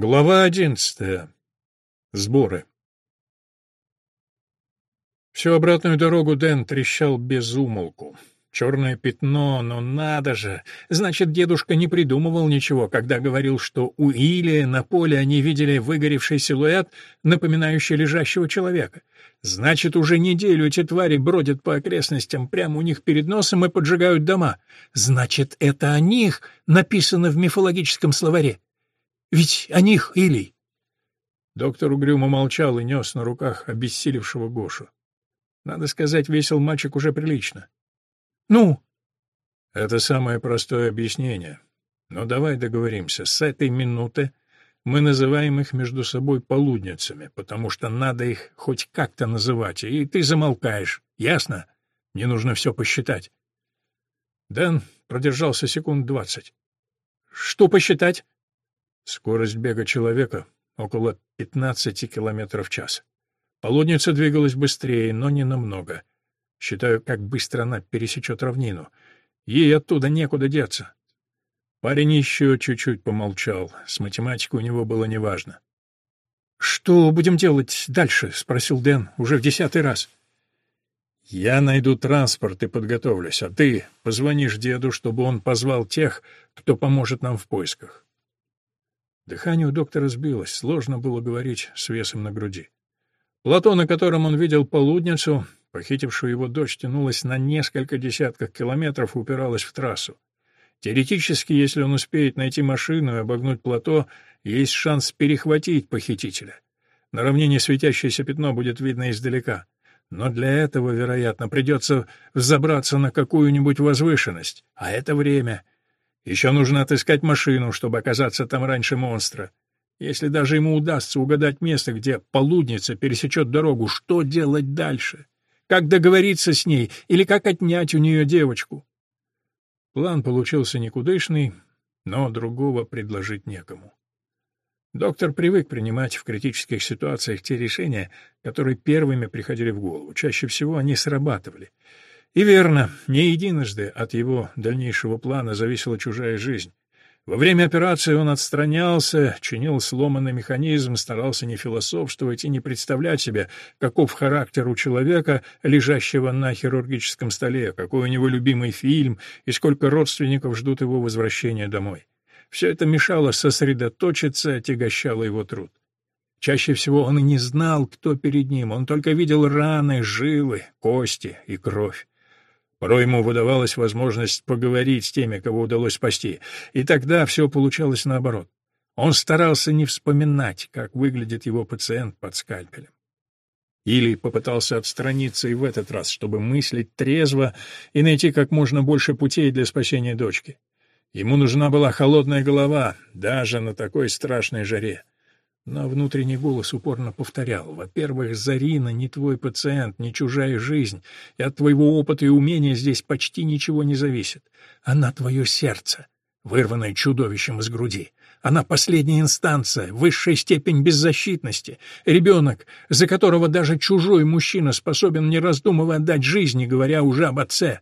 Глава одиннадцатая. Сборы. Всю обратную дорогу Дэн трещал без умолку. Черное пятно, но надо же! Значит, дедушка не придумывал ничего, когда говорил, что у Илия на поле они видели выгоревший силуэт, напоминающий лежащего человека. Значит, уже неделю эти твари бродят по окрестностям прямо у них перед носом и поджигают дома. Значит, это о них написано в мифологическом словаре. Ведь о них, Илий. Доктор угрюмо молчал и нес на руках обессилевшего Гошу. Надо сказать, весил мальчик уже прилично. «Ну?» «Это самое простое объяснение. Но давай договоримся. С этой минуты мы называем их между собой полудницами, потому что надо их хоть как-то называть, и ты замолкаешь. Ясно? Мне нужно все посчитать». Дэн продержался секунд двадцать. «Что посчитать?» Скорость бега человека — около 15 километров в час. Полудница двигалась быстрее, но не намного. Считаю, как быстро она пересечет равнину. Ей оттуда некуда деться. Парень еще чуть-чуть помолчал. С математикой у него было неважно. «Что будем делать дальше?» — спросил Дэн уже в десятый раз. «Я найду транспорт и подготовлюсь, а ты позвонишь деду, чтобы он позвал тех, кто поможет нам в поисках. Дыхание у доктора сбилось, сложно было говорить с весом на груди. Плато, на котором он видел полудницу, похитившую его дочь, тянулось на несколько десятков километров и упиралось в трассу. Теоретически, если он успеет найти машину и обогнуть плато, есть шанс перехватить похитителя. На равнине светящееся пятно будет видно издалека. Но для этого, вероятно, придется взобраться на какую-нибудь возвышенность. А это время. Еще нужно отыскать машину, чтобы оказаться там раньше монстра. Если даже ему удастся угадать место, где полудница пересечет дорогу, что делать дальше? Как договориться с ней или как отнять у нее девочку? План получился никудышный, но другого предложить некому. Доктор привык принимать в критических ситуациях те решения, которые первыми приходили в голову. Чаще всего они срабатывали — и верно, не единожды от его дальнейшего плана зависела чужая жизнь. Во время операции он отстранялся, чинил сломанный механизм, старался не философствовать и не представлять себе, каков характер у человека, лежащего на хирургическом столе, какой у него любимый фильм и сколько родственников ждут его возвращения домой. Все это мешало сосредоточиться, отягощало его труд. Чаще всего он и не знал, кто перед ним, он только видел раны, жилы, кости и кровь. Порой ему выдавалась возможность поговорить с теми, кого удалось спасти, и тогда все получалось наоборот. Он старался не вспоминать, как выглядит его пациент под скальпелем. Или попытался отстраниться и в этот раз, чтобы мыслить трезво и найти как можно больше путей для спасения дочки. Ему нужна была холодная голова, даже на такой страшной жаре. Но внутренний голос упорно повторял. Во-первых, Зарина не твой пациент, не чужая жизнь, и от твоего опыта и умения здесь почти ничего не зависит. Она твое сердце, вырванное чудовищем из груди. Она последняя инстанция, высшая степень беззащитности. Ребенок, за которого даже чужой мужчина способен, не раздумывая, отдать жизнь, не говоря уже об отце.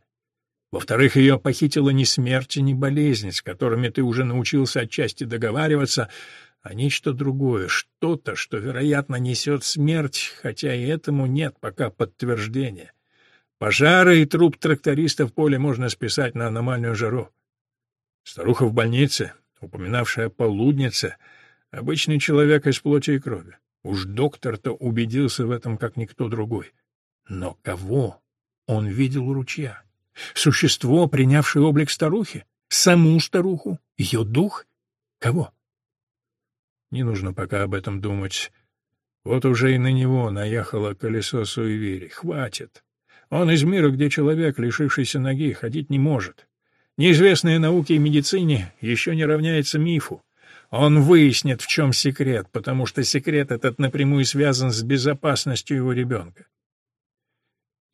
Во-вторых, ее похитила не смерть и не болезнь, с которыми ты уже научился отчасти договариваться, а нечто другое, что-то, что, вероятно, несет смерть, хотя и этому нет пока подтверждения. Пожары и труп тракториста в поле можно списать на аномальную жару. Старуха в больнице, упоминавшая полуднице, обычный человек из плоти и крови. Уж доктор-то убедился в этом, как никто другой. Но кого он видел у ручья? Существо, принявшее облик старухи? Саму старуху? Ее дух? Кого? Не нужно пока об этом думать. Вот уже и на него наехало колесо суеверий. Хватит. Он из мира, где человек, лишившийся ноги, ходить не может. Неизвестные науке и медицине еще не равняется мифу. Он выяснит, в чем секрет, потому что секрет этот напрямую связан с безопасностью его ребенка.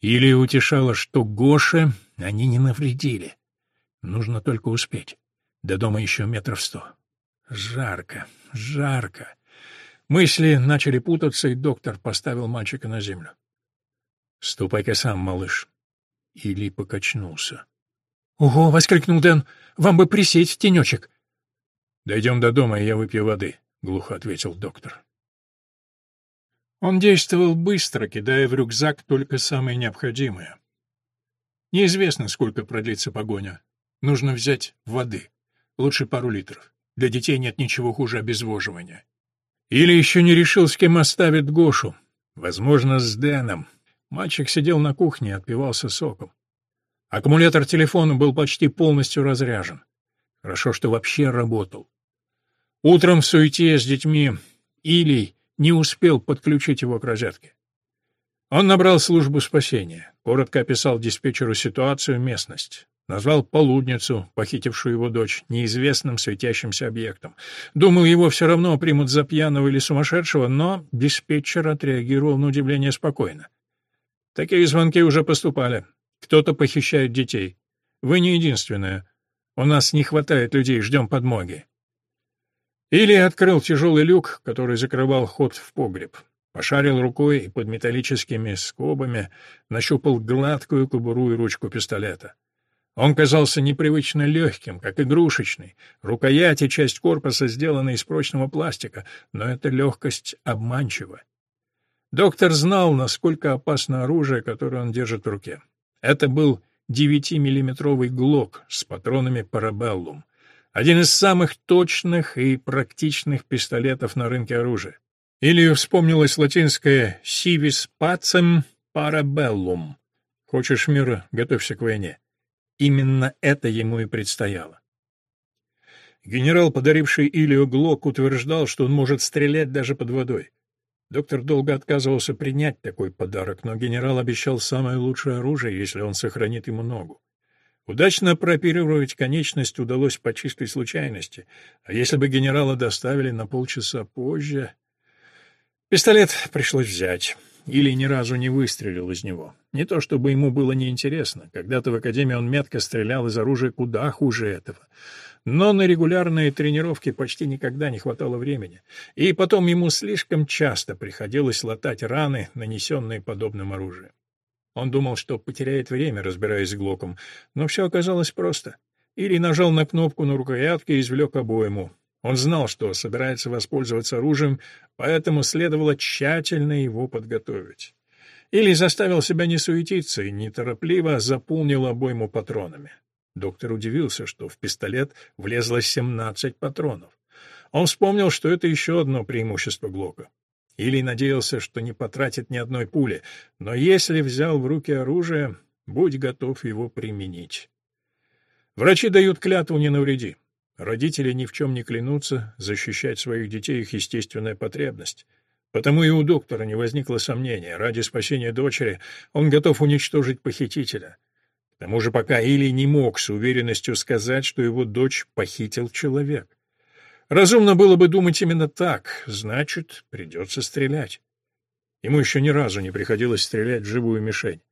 Или утешало, что Гоше они не навредили. Нужно только успеть. До дома еще метров сто. Жарко, жарко. Мысли начали путаться, и доктор поставил мальчика на землю. «Ступай-ка сам, малыш». Или покачнулся. «Ого!» — воскликнул Дэн. «Вам бы присесть в тенечек». «Дойдем до дома, и я выпью воды. — глухо ответил доктор. Он действовал быстро, кидая в рюкзак только самое необходимое. Неизвестно, сколько продлится погоня. Нужно взять воды. Лучше пару литров. Для детей нет ничего хуже обезвоживания. Или еще не решил, с кем оставит Гошу. Возможно, с Дэном. Мальчик сидел на кухне и отпивался соком. Аккумулятор телефона был почти полностью разряжен. Хорошо, что вообще работал. Утром в суете с детьми Илий не успел подключить его к розетке. Он набрал службу спасения, коротко описал диспетчеру ситуацию, местность. Назвал полудницу, похитившую его дочь, неизвестным светящимся объектом. Думал, его все равно примут за пьяного или сумасшедшего, но диспетчер отреагировал на удивление спокойно. Такие звонки уже поступали. Кто-то похищает детей. Вы не единственная. У нас не хватает людей, ждем подмоги. Или открыл тяжелый люк, который закрывал ход в погреб. Пошарил рукой и под металлическими скобами нащупал гладкую кобуру и ручку пистолета. Он казался непривычно легким, как игрушечный. Рукоять и часть корпуса сделаны из прочного пластика, но эта легкость обманчива. Доктор знал, насколько опасно оружие, которое он держит в руке. Это был 9-миллиметровый ГЛОК с патронами «Парабеллум». Один из самых точных и практичных пистолетов на рынке оружия. Или вспомнилось латинское «civis pacem parabellum». Хочешь мира — готовься к войне. Именно это ему и предстояло. Генерал, подаривший Илью Глок, утверждал, что он может стрелять даже под водой. Доктор долго отказывался принять такой подарок, но генерал обещал самое лучшее оружие, если он сохранит ему ногу. Удачно прооперировать конечность удалось по чистой случайности, а если бы генерала доставили на полчаса позже... Пистолет пришлось взять. Или ни разу не выстрелил из него. Не то чтобы ему было неинтересно. Когда-то в академии он метко стрелял из оружия куда хуже этого. Но на регулярные тренировки почти никогда не хватало времени. И потом ему слишком часто приходилось латать раны, нанесенные подобным оружием. Он думал, что потеряет время, разбираясь с Глоком, но все оказалось просто. Или нажал на кнопку на рукоятке и извлек обойму. Он знал, что собирается воспользоваться оружием, поэтому следовало тщательно его подготовить. Или заставил себя не суетиться и неторопливо заполнил обойму патронами. Доктор удивился, что в пистолет влезло 17 патронов. Он вспомнил, что это еще одно преимущество Глока. Или надеялся, что не потратит ни одной пули, но если взял в руки оружие, будь готов его применить. Врачи дают клятву «не навреди». Родители ни в чем не клянутся, защищать своих детей их естественная потребность. Потому и у доктора не возникло сомнения, ради спасения дочери он готов уничтожить похитителя. К тому же пока Или не мог с уверенностью сказать, что его дочь похитил человек. Разумно было бы думать именно так, значит, придется стрелять. Ему еще ни разу не приходилось стрелять в живую мишень.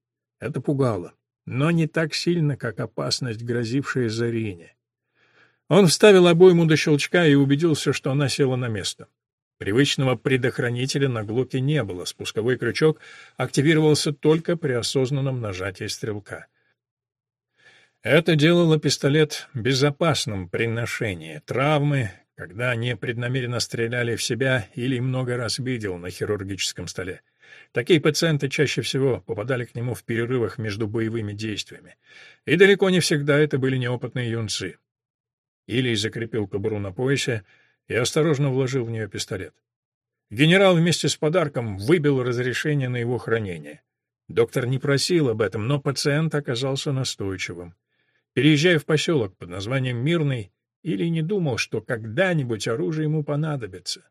Это пугало, но не так сильно, как опасность, грозившая Зарине. Он вставил обойму до щелчка и убедился, что она села на место. Привычного предохранителя на глоке не было, спусковой крючок активировался только при осознанном нажатии стрелка. Это делало пистолет безопасным при ношении. Травмы, когда они преднамеренно стреляли в себя или много раз видел на хирургическом столе. Такие пациенты чаще всего попадали к нему в перерывах между боевыми действиями. И далеко не всегда это были неопытные юнцы. Илий закрепил кобуру на поясе и осторожно вложил в нее пистолет. Генерал вместе с подарком выбил разрешение на его хранение. Доктор не просил об этом, но пациент оказался настойчивым. Переезжая в поселок под названием Мирный, или не думал, что когда-нибудь оружие ему понадобится.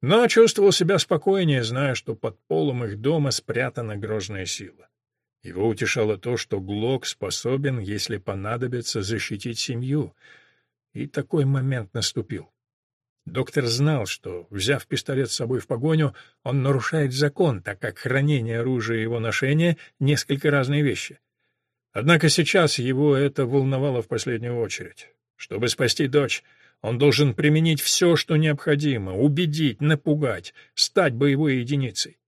Но чувствовал себя спокойнее, зная, что под полом их дома спрятана грозная сила. Его утешало то, что Глок способен, если понадобится, защитить семью — и такой момент наступил. Доктор знал, что, взяв пистолет с собой в погоню, он нарушает закон, так как хранение оружия и его ношение — несколько разные вещи. Однако сейчас его это волновало в последнюю очередь. Чтобы спасти дочь, он должен применить все, что необходимо, убедить, напугать, стать боевой единицей.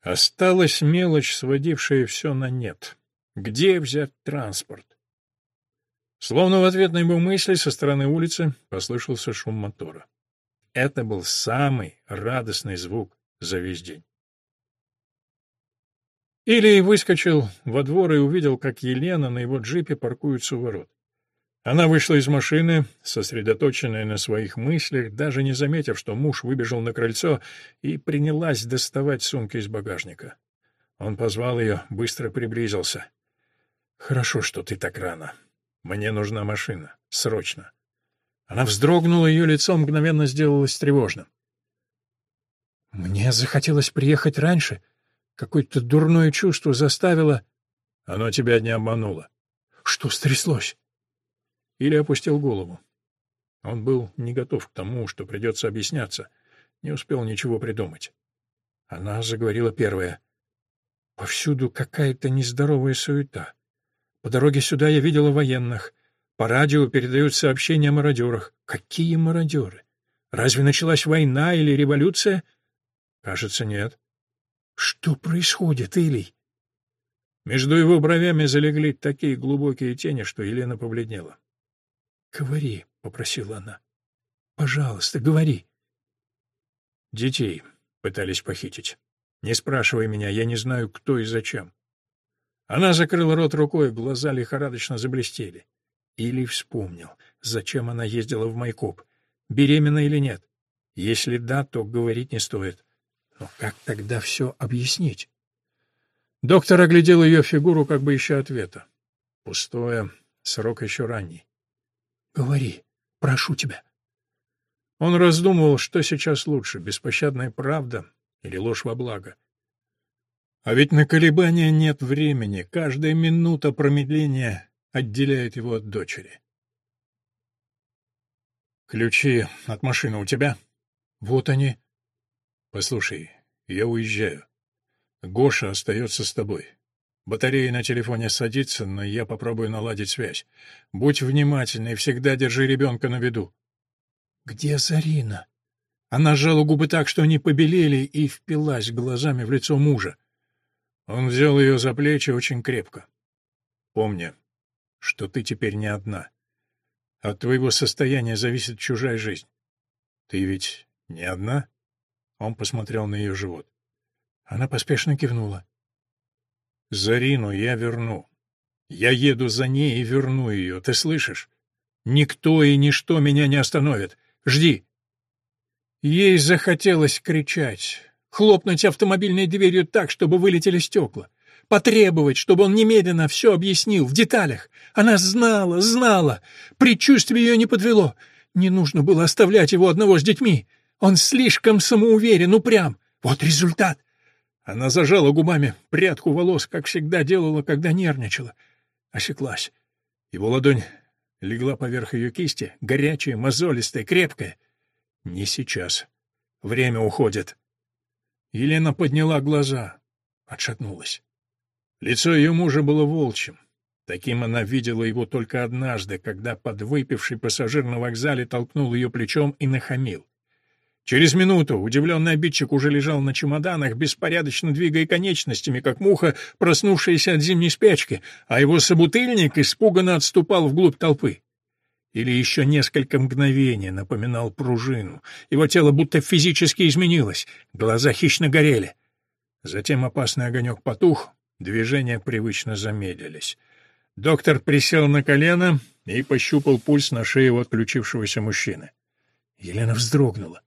Осталась мелочь, сводившая все на нет. Где взять транспорт? Словно в ответ на его мысли со стороны улицы послышался шум мотора. это был самый радостный звук за весь день. Илий выскочил во двор и увидел, как Елена на его джипе паркуется у ворот. Она вышла из машины, сосредоточенная на своих мыслях, даже не заметив, что муж выбежал на крыльцо, и принялась доставать сумки из багажника. Он позвал ее, быстро приблизился. «Хорошо, что ты так рано. Мне нужна машина. Срочно». Она вздрогнула, ее лицо мгновенно сделалось тревожным. «Мне захотелось приехать раньше. Какое-то дурное чувство заставило...» «Оно тебя не обмануло». «Что стряслось?» Или опустил голову. Он был не готов к тому, что придется объясняться, не успел ничего придумать. Она заговорила первая. «Повсюду какая-то нездоровая суета. По дороге сюда я видела военных. По радио передают сообщения о мародерах. Какие мародеры? Разве началась война или революция? Кажется, нет. Что происходит, Илий? Между его бровями залегли такие глубокие тени, что Елена побледнела. «Говори», — попросила она. «Пожалуйста, говори». «Детей пытались похитить. Не спрашивай меня, я не знаю, кто и зачем». Она закрыла рот рукой, глаза лихорадочно заблестели. Или вспомнил, зачем она ездила в Майкоп, беременна или нет. Если да, то говорить не стоит. Но как тогда все объяснить? Доктор оглядел ее фигуру, как бы ища ответа. Пустое, срок еще ранний. Говори, прошу тебя. Он раздумывал, что сейчас лучше, беспощадная правда или ложь во благо. А ведь на колебания нет времени, каждая минута промедления отделяет его от дочери. «Ключи от машины у тебя?» «Вот они». «Послушай, я уезжаю. Гоша остается с тобой. Батарея на телефоне садится, но я попробую наладить связь. Будь внимательна и всегда держи ребенка на виду. Где Зарина? Она сжала губы так, что они побелели, и впилась глазами в лицо мужа. Он взял ее за плечи очень крепко. Помни, что ты теперь не одна. От твоего состояния зависит чужая жизнь. Ты ведь не одна? Он посмотрел на ее живот. Она поспешно кивнула. Зарину я верну. Я еду за ней и верну ее, ты слышишь? Никто и ничто меня не остановит. Жди. Ей захотелось кричать, хлопнуть автомобильной дверью так, чтобы вылетели стекла, потребовать, чтобы он немедленно все объяснил в деталях. Она знала, знала, предчувствие ее не подвело. Не нужно было оставлять его одного с детьми. Он слишком самоуверен, упрям. Вот результат. Она зажала губами прядку волос, как всегда делала, когда нервничала. Осеклась. Его ладонь легла поверх ее кисти, горячая, мозолистая, крепкая. Не сейчас. Время уходит. Елена подняла глаза, отшатнулась. Лицо ее мужа было волчьим. Таким она видела его только однажды, когда подвыпивший пассажир на вокзале толкнул ее плечом и нахамил. Через минуту удивленный обидчик уже лежал на чемоданах, беспорядочно двигая конечностями, как муха, проснувшаяся от зимней спячки, а его собутыльник испуганно отступал вглубь толпы. Или еще несколько мгновений напоминал пружину. Его тело будто физически изменилось, глаза хищно горели. Затем опасный огонек потух, движения привычно замедлились. Доктор присел на колено и пощупал пульс на шее у отключившегося мужчины. Елена вздрогнула.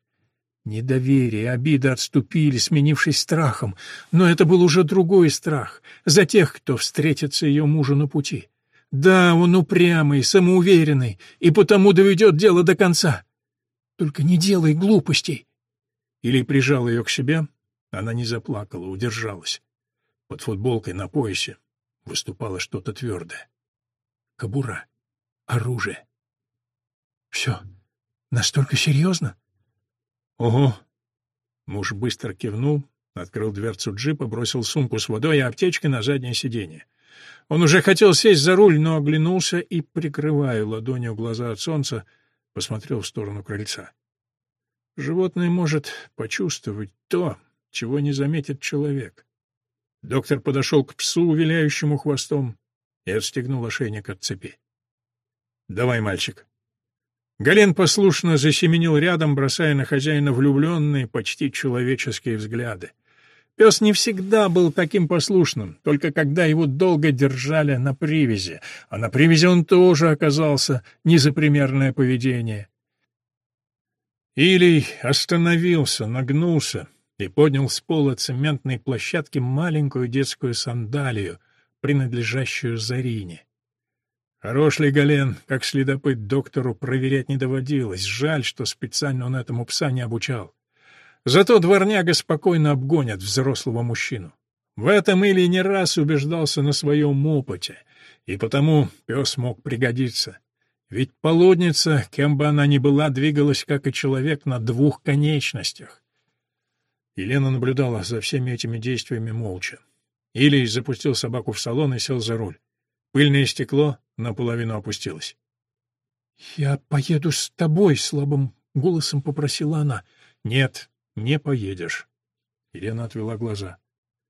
Недоверие, обида отступили, сменившись страхом, но это был уже другой страх, за тех, кто встретится ее мужу на пути. Да, он упрямый, самоуверенный, и потому доведет дело до конца. Только не делай глупостей. Или прижал ее к себе, она не заплакала, удержалась. Под футболкой на поясе выступало что-то твердое. Кобура. Оружие. Все. Настолько серьезно? «Ого!» Муж быстро кивнул, открыл дверцу джипа, бросил сумку с водой и аптечкой на заднее сиденье. Он уже хотел сесть за руль, но оглянулся и, прикрывая ладонью глаза от солнца, посмотрел в сторону крыльца. Животное может почувствовать то, чего не заметит человек. Доктор подошел к псу, виляющему хвостом, и отстегнул ошейник от цепи. — Давай, мальчик. Гален послушно засеменил рядом, бросая на хозяина влюбленные, почти человеческие взгляды. Пес не всегда был таким послушным, только когда его долго держали на привязи, а на привязи он тоже оказался не за примерное поведение. Илий остановился, нагнулся и поднял с пола цементной площадки маленькую детскую сандалию, принадлежащую Зарине. Хорош ли Гален, как следопыт доктору проверять не доводилось. Жаль, что специально он этому пса не обучал. Зато дворняга спокойно обгонят взрослого мужчину. В этом Или не раз убеждался на своем опыте, и потому пес мог пригодиться. Ведь полудница, кем бы она ни была, двигалась, как и человек, на двух конечностях. Елена наблюдала за всеми этими действиями молча. Илий запустил собаку в салон и сел за руль. Пыльное стекло наполовину опустилось. — Я поеду с тобой, — слабым голосом попросила она. — Нет, не поедешь. Елена отвела глаза.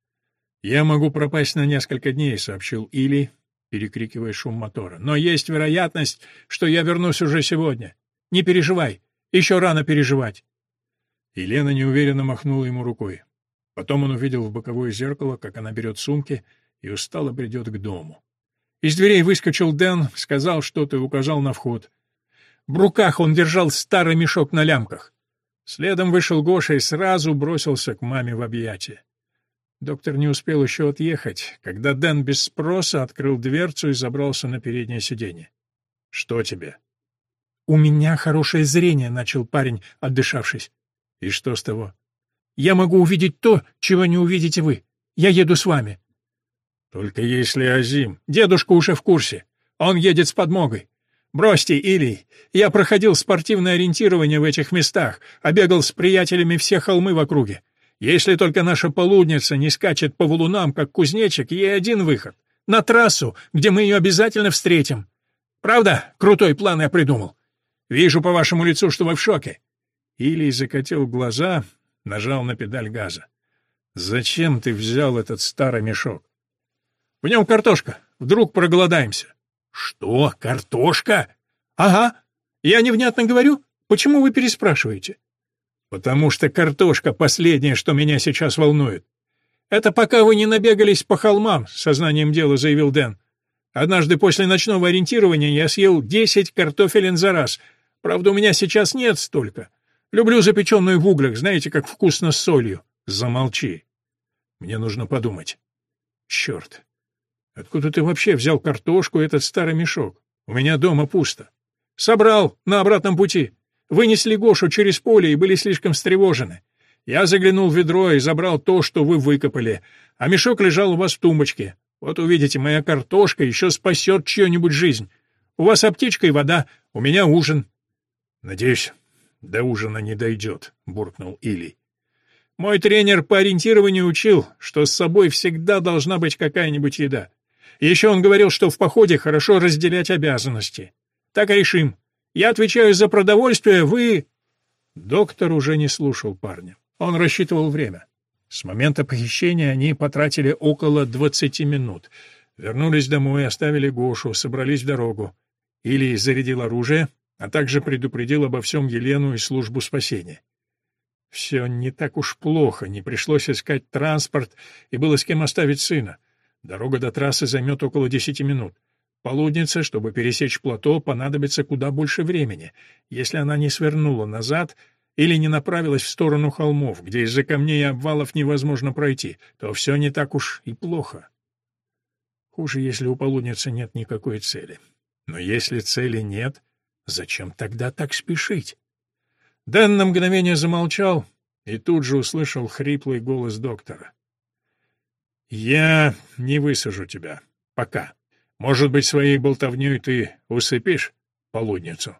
— Я могу пропасть на несколько дней, — сообщил Или, перекрикивая шум мотора. — Но есть вероятность, что я вернусь уже сегодня. Не переживай, еще рано переживать. Елена неуверенно махнула ему рукой. Потом он увидел в боковое зеркало, как она берет сумки и устало придет к дому. Из дверей выскочил Дэн, сказал что-то и указал на вход. В руках он держал старый мешок на лямках. Следом вышел Гоша и сразу бросился к маме в объятия. Доктор не успел еще отъехать, когда Дэн без спроса открыл дверцу и забрался на переднее сиденье. «Что тебе?» «У меня хорошее зрение», — начал парень, отдышавшись. «И что с того?» «Я могу увидеть то, чего не увидите вы. Я еду с вами». Только если Азим. Дедушка уже в курсе. Он едет с подмогой. Бросьте, Илий. Я проходил спортивное ориентирование в этих местах, обегал с приятелями все холмы в округе. Если только наша полудница не скачет по валунам, как кузнечик, ей один выход. На трассу, где мы ее обязательно встретим. Правда, крутой план я придумал. Вижу по вашему лицу, что вы в шоке. Илий закатил глаза, нажал на педаль газа. Зачем ты взял этот старый мешок? В нем картошка. Вдруг проголодаемся. Что, картошка? Ага. Я невнятно говорю? Почему вы переспрашиваете? Потому что картошка последнее, что меня сейчас волнует. Это пока вы не набегались по холмам, сознанием дела заявил Дэн. Однажды после ночного ориентирования я съел десять картофелин за раз. Правда, у меня сейчас нет столько. Люблю запеченную в углях, знаете, как вкусно с солью. Замолчи. Мне нужно подумать. Черт, Откуда ты вообще взял картошку и этот старый мешок? У меня дома пусто. Собрал на обратном пути. Вынесли Гошу через поле и были слишком встревожены. Я заглянул в ведро и забрал то, что вы выкопали, а мешок лежал у вас в тумбочке. Вот увидите, моя картошка еще спасет чью-нибудь жизнь. У вас аптечка и вода, у меня ужин. — Надеюсь, до ужина не дойдет, — буркнул Илий. Мой тренер по ориентированию учил, что с собой всегда должна быть какая-нибудь еда. Еще он говорил, что в походе хорошо разделять обязанности. Так и решим. Я отвечаю за продовольствие, вы...» Доктор уже не слушал парня. Он рассчитывал время. С момента похищения они потратили около двадцати минут. Вернулись домой, оставили Гошу, собрались в дорогу. Или зарядил оружие, а также предупредил обо всем Елену и службу спасения. Все не так уж плохо, не пришлось искать транспорт, и было с кем оставить сына. Дорога до трассы займет около десяти минут. Полуднице, чтобы пересечь плато, понадобится куда больше времени. Если она не свернула назад или не направилась в сторону холмов, где из-за камней и обвалов невозможно пройти, то все не так уж и плохо. Хуже, если у полудницы нет никакой цели. Но если цели нет, зачем тогда так спешить? Дэн на мгновение замолчал и тут же услышал хриплый голос доктора. «Я не высажу тебя. Пока. Может быть, своей болтовней ты усыпишь полудницу?»